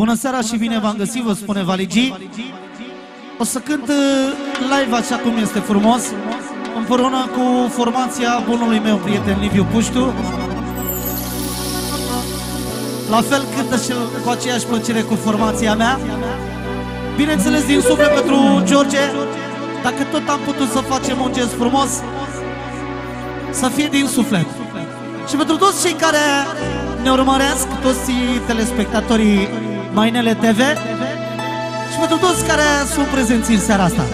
Bună seara și bine v-am găsit, vă spune Valigi. O să cânt uh, live așa cum este frumos, împreună cu formația bunului meu prieten Liviu Puștu. La fel cântă și cu aceeași plăcere cu formația mea. Bineînțeles din suflet pentru George, dacă tot am putut să facem un gest frumos, să fie din suflet. Și pentru toți cei care ne urmăresc, toți telespectatorii Mainele TV și pentru toți care sunt prezenți în seara asta.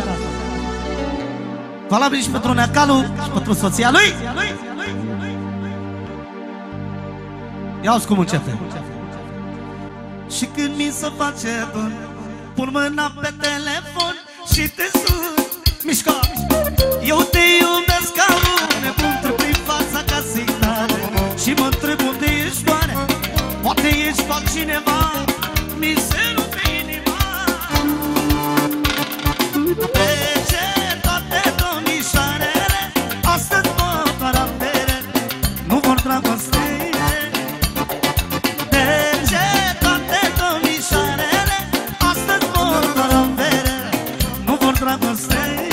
Valabil și pentru Neacalu și pentru soția lui. Ia cum începe. Și când mi se face dor, pun mâna pe telefon și te sun. Mișca, eu te iubesc ca un nebun, prin fața casei tale Și mă întreb unde ești oare, poate ești cineva dragoste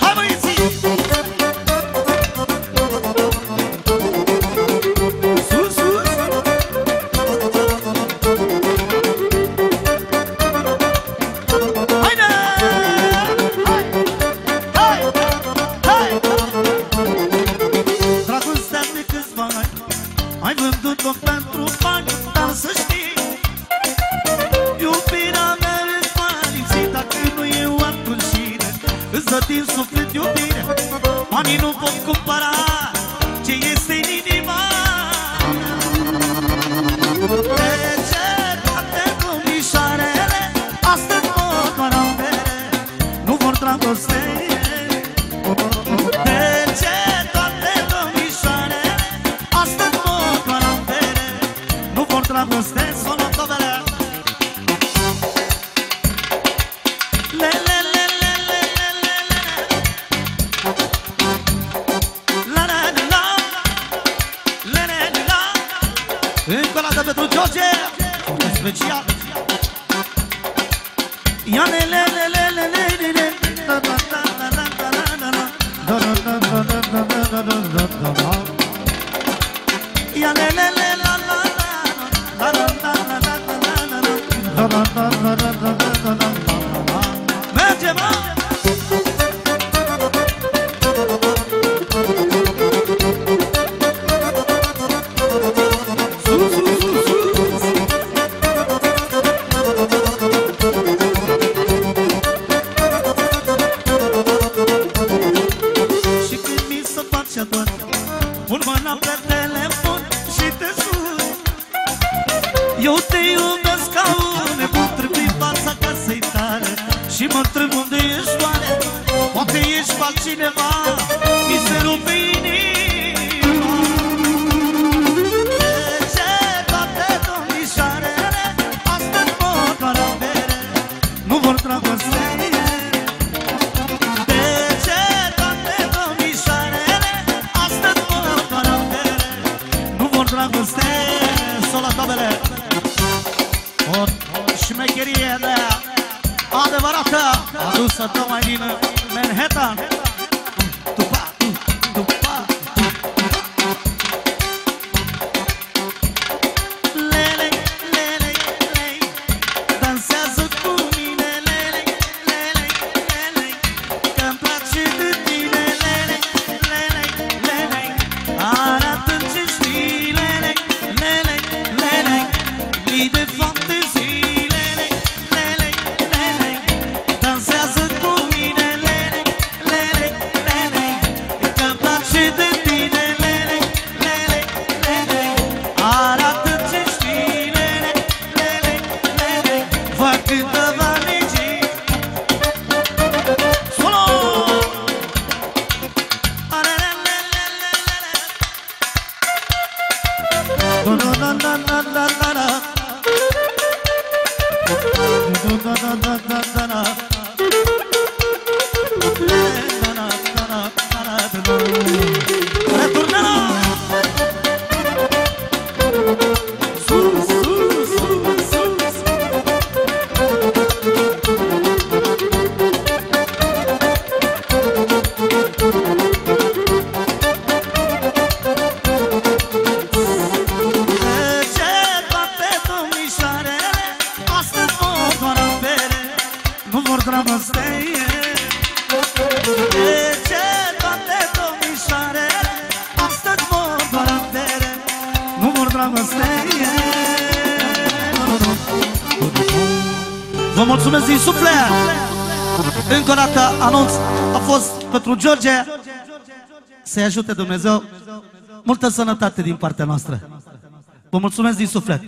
Hai băieții! Sus, sus! Haide! Hai! Hai! Hai! Dragostea de câțiva ani Ai vândut-o pentru bani Dar să știi Să din suflet iubire. Banii nu pot cumpăra Ce este George, în special Iane, le, le, le, le, le, le, le Iane, le, ca un nebun Trebuie fața casei tale. Și mă întreb unde ești oare Poate ești cu altcineva? Mi se rupe Ora ta a dus să mai din Manhattan. Tupac, Tupac Lele, lele, lele Dansează cu mine Lele, lele, lele Că-mi tine Lele, lele, lele Arată-mi ce Lele, lele, lele Gri Vă mulțumesc din suflet! Încă o dată anunț a fost pentru George să-i ajute Dumnezeu multă sănătate din partea noastră. Vă mulțumesc din suflet!